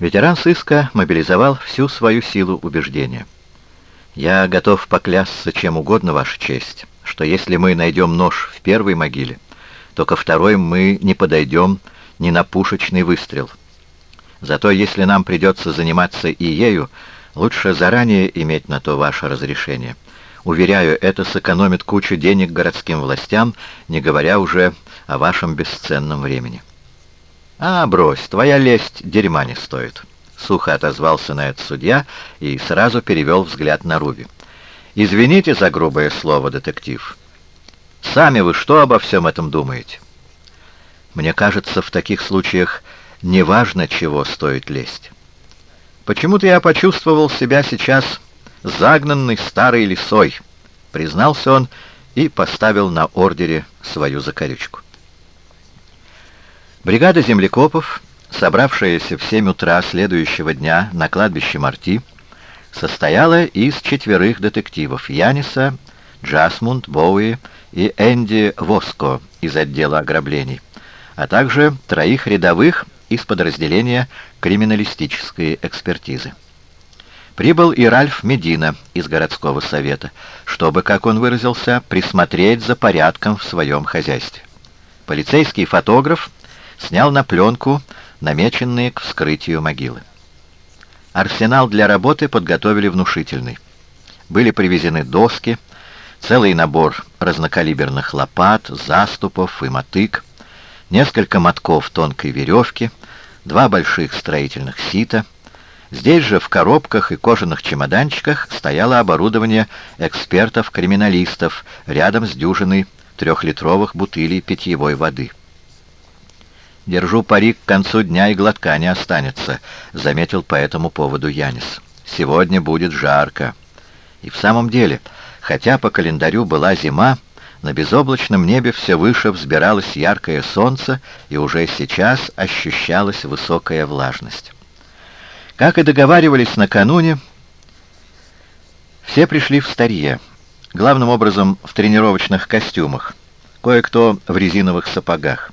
Ветеран сыска мобилизовал всю свою силу убеждения. «Я готов поклясться чем угодно, Ваша честь, что если мы найдем нож в первой могиле, то ко второй мы не подойдем ни на пушечный выстрел. Зато если нам придется заниматься и ею, лучше заранее иметь на то ваше разрешение. Уверяю, это сэкономит кучу денег городским властям, не говоря уже о вашем бесценном времени». «А, брось, твоя лесть дерьма не стоит», — сухо отозвался на это судья и сразу перевел взгляд на Руби. «Извините за грубое слово, детектив. Сами вы что обо всем этом думаете?» «Мне кажется, в таких случаях неважно, чего стоит лесть. Почему-то я почувствовал себя сейчас загнанной старой лисой», — признался он и поставил на ордере свою закорючку. Бригада землекопов, собравшаяся в 7 утра следующего дня на кладбище Марти, состояла из четверых детективов Яниса, Джасмунд, Боуи и Энди Воско из отдела ограблений, а также троих рядовых из подразделения криминалистической экспертизы. Прибыл и Ральф Медина из городского совета, чтобы, как он выразился, присмотреть за порядком в своем хозяйстве. Полицейский фотограф снял на пленку намеченные к вскрытию могилы. Арсенал для работы подготовили внушительный. Были привезены доски, целый набор разнокалиберных лопат, заступов и мотык, несколько мотков тонкой веревки, два больших строительных сита. Здесь же в коробках и кожаных чемоданчиках стояло оборудование экспертов-криминалистов рядом с дюжиной трехлитровых бутылей питьевой воды. Держу пари, к концу дня и глотка не останется», — заметил по этому поводу Янис. «Сегодня будет жарко». И в самом деле, хотя по календарю была зима, на безоблачном небе все выше взбиралось яркое солнце, и уже сейчас ощущалась высокая влажность. Как и договаривались накануне, все пришли в старье, главным образом в тренировочных костюмах, кое-кто в резиновых сапогах.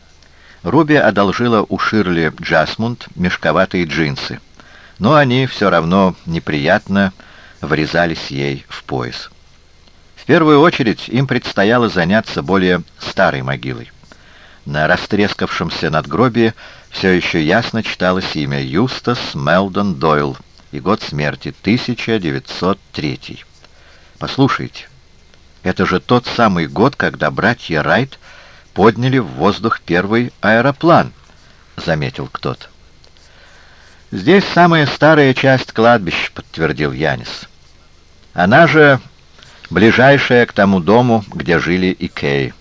Руби одолжила у Ширли Джасмунд мешковатые джинсы, но они все равно неприятно врезались ей в пояс. В первую очередь им предстояло заняться более старой могилой. На растрескавшемся надгробии все еще ясно читалось имя Юстас Мелдон Дойл и год смерти 1903. Послушайте, это же тот самый год, когда братья Райт подняли в воздух первый аэроплан», — заметил кто-то. «Здесь самая старая часть кладбища», — подтвердил Янис. «Она же ближайшая к тому дому, где жили Икеи».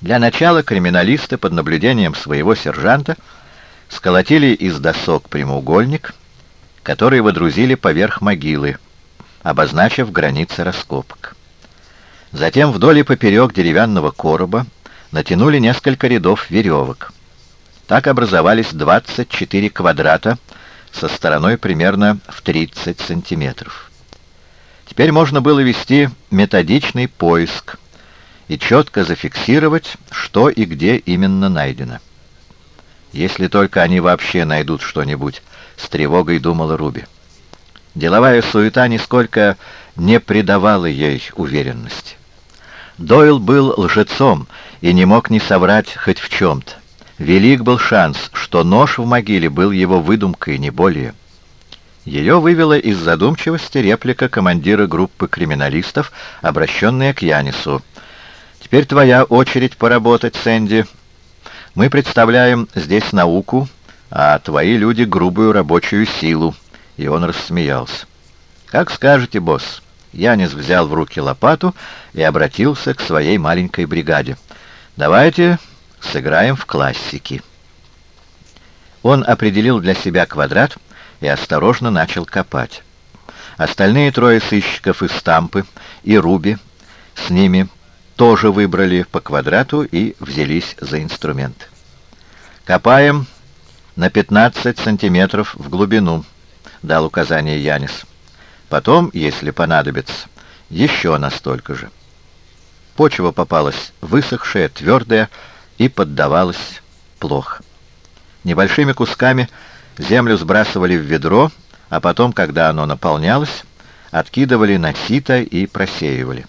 Для начала криминалисты под наблюдением своего сержанта сколотили из досок прямоугольник, который водрузили поверх могилы, обозначив границы раскопок. Затем вдоль и поперек деревянного короба натянули несколько рядов веревок. Так образовались 24 квадрата со стороной примерно в 30 сантиметров. Теперь можно было вести методичный поиск и четко зафиксировать, что и где именно найдено. Если только они вообще найдут что-нибудь, с тревогой думала Руби. Деловая суета нисколько не придавала ей уверенности. Дойл был лжецом и не мог не соврать хоть в чем-то. Велик был шанс, что нож в могиле был его выдумкой, не более. Ее вывела из задумчивости реплика командира группы криминалистов, обращенная к Янису. «Теперь твоя очередь поработать, Сэнди. Мы представляем здесь науку, а твои люди — грубую рабочую силу». И он рассмеялся. «Как скажете, босс». Янис взял в руки лопату и обратился к своей маленькой бригаде. «Давайте сыграем в классики». Он определил для себя квадрат и осторожно начал копать. Остальные трое сыщиков из Стампы и Руби с ними тоже выбрали по квадрату и взялись за инструмент. «Копаем на 15 сантиметров в глубину», — дал указание Янис. Потом, если понадобится, еще настолько же. Почва попалась высохшая, твердая и поддавалась плохо. Небольшими кусками Землю сбрасывали в ведро, а потом, когда оно наполнялось, откидывали на сито и просеивали.